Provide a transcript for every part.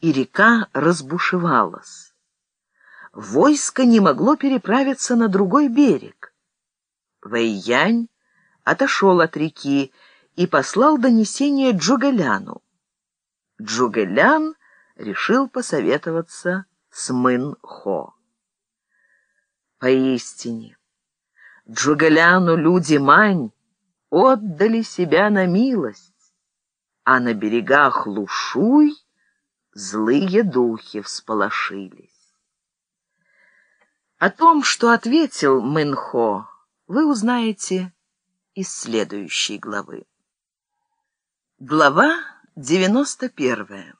и река разбушевалась. Войско не могло переправиться на другой берег. Вэйянь отошел от реки и послал донесение Джугэляну. Джугэлян решил посоветоваться с Мын-Хо. Поистине, Джугэляну люди Мань отдали себя на милость, а на берегах Лушуй злые духи всполошились. О том, что ответил Мэнхо, вы узнаете из следующей главы. Глава 91.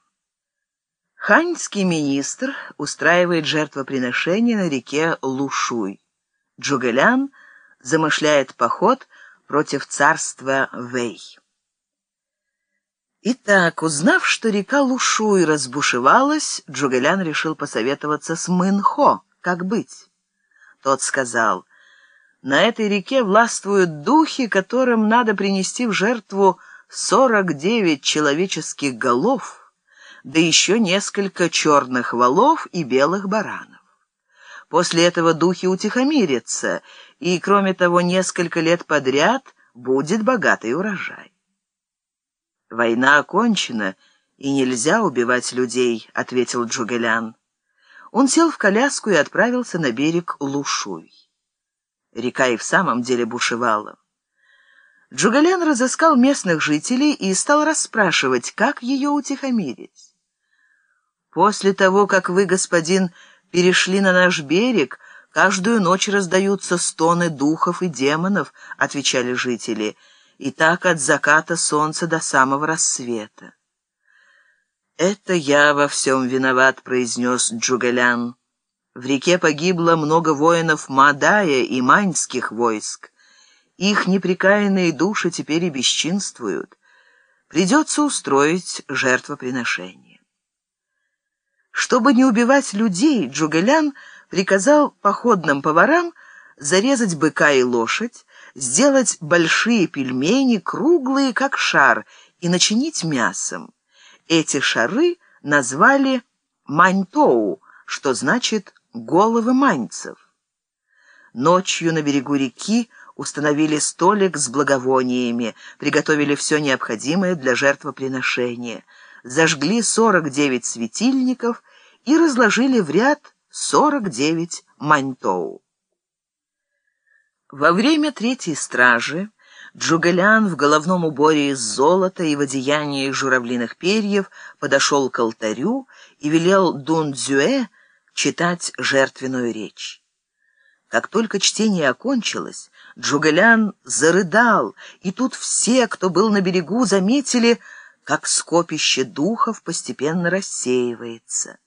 Ханьский министр устраивает жертвоприношение на реке Лушуй. Джугэлян замышляет поход против царства Вэй. Итак, узнав, что река Лушуй разбушевалась, Джугэлян решил посоветоваться с Мэнхо, как быть. Тот сказал, «На этой реке властвуют духи, которым надо принести в жертву сорок девять человеческих голов, да еще несколько черных валов и белых баранов. После этого духи утихомирятся, и, кроме того, несколько лет подряд будет богатый урожай. «Война окончена, и нельзя убивать людей», — ответил Джугелян. Он сел в коляску и отправился на берег Лушуй. Река и в самом деле бушевала. Джугалян разыскал местных жителей и стал расспрашивать, как ее утихомирить. «После того, как вы, господин, перешли на наш берег, каждую ночь раздаются стоны духов и демонов», — отвечали жители, — и так от заката солнца до самого рассвета. «Это я во всем виноват», — произнес Джугалян. «В реке погибло много воинов Мадая и Маньских войск. Их неприкаянные души теперь и бесчинствуют. Придется устроить жертвоприношение». Чтобы не убивать людей, Джугалян приказал походным поварам зарезать быка и лошадь, сделать большие пельмени, круглые, как шар, и начинить мясом. Эти шары назвали маньтоу, что значит «головы маньцев». Ночью на берегу реки установили столик с благовониями, приготовили все необходимое для жертвоприношения, зажгли 49 светильников и разложили в ряд 49 маньтоу. Во время третьей стражи Джугалян в головном уборе из золота и в одеянии журавлиных перьев подошел к алтарю и велел Дун-Дзюэ читать жертвенную речь. Как только чтение окончилось, Джугалян зарыдал, и тут все, кто был на берегу, заметили, как скопище духов постепенно рассеивается.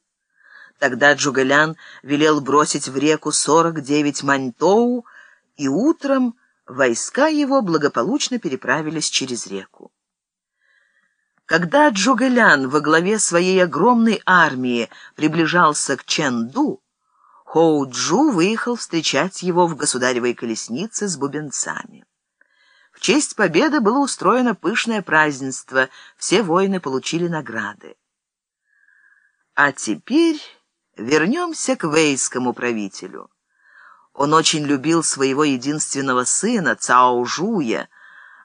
Тогда Джугалян велел бросить в реку сорок девять маньтоу, и утром войска его благополучно переправились через реку. Когда Джугэлян во главе своей огромной армии приближался к Чэнду, Хоу-Джу выехал встречать его в государевой колеснице с бубенцами. В честь победы было устроено пышное празднество, все воины получили награды. А теперь вернемся к вейскому правителю. Он очень любил своего единственного сына, Цао Жуя,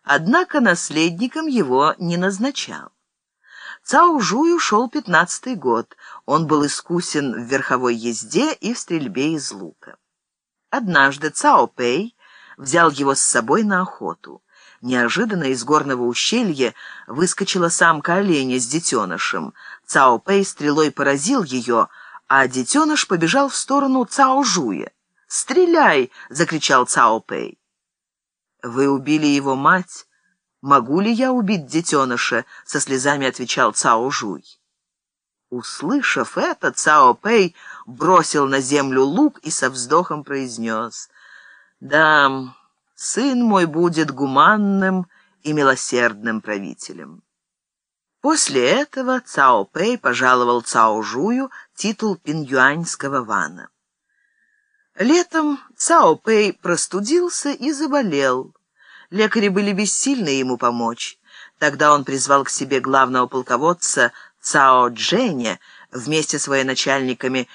однако наследником его не назначал. Цао Жую шел пятнадцатый год. Он был искусен в верховой езде и в стрельбе из лука. Однажды Цао Пэй взял его с собой на охоту. Неожиданно из горного ущелья выскочила самка оленя с детенышем. Цао Пэй стрелой поразил ее, а детеныш побежал в сторону Цао Жуя. «Стреляй!» — закричал Цао Пэй. «Вы убили его мать. Могу ли я убить детеныша?» — со слезами отвечал Цао Жуй. Услышав это, Цао Пэй бросил на землю лук и со вздохом произнес. «Да, сын мой будет гуманным и милосердным правителем». После этого Цао Пэй пожаловал Цао Жую титул пинюаньского вана. Летом Цао Пэй простудился и заболел. Лекари были бессильны ему помочь. Тогда он призвал к себе главного полководца Цао Дженя, вместе с военачальниками